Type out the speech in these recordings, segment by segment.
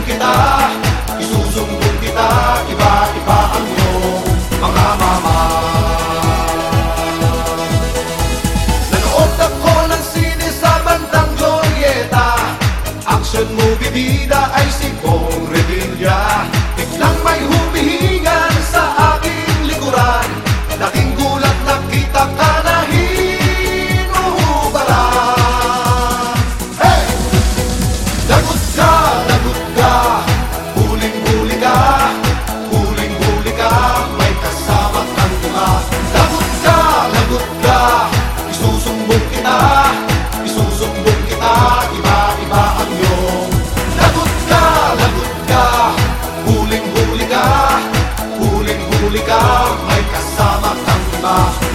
Isusumbong kita, isusumbong kita Iba-iba ang iyong mga mama Nanood ako ng sine sa bandang Glorieta. Action mo bibida ay si Kong Revilla Biglang may humihingan sa aking likuran. Laking gulat nakita ka na hinuhubaran. Hey! That huli ka, may kasama kang ba?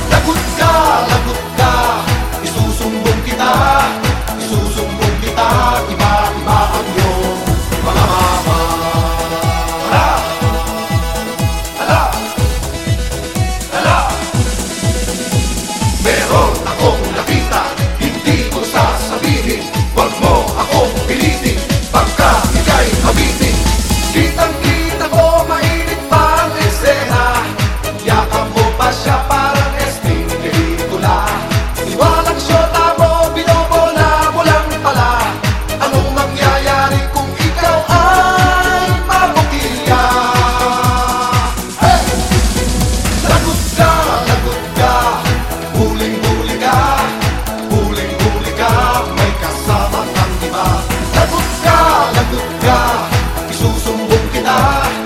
护送不给打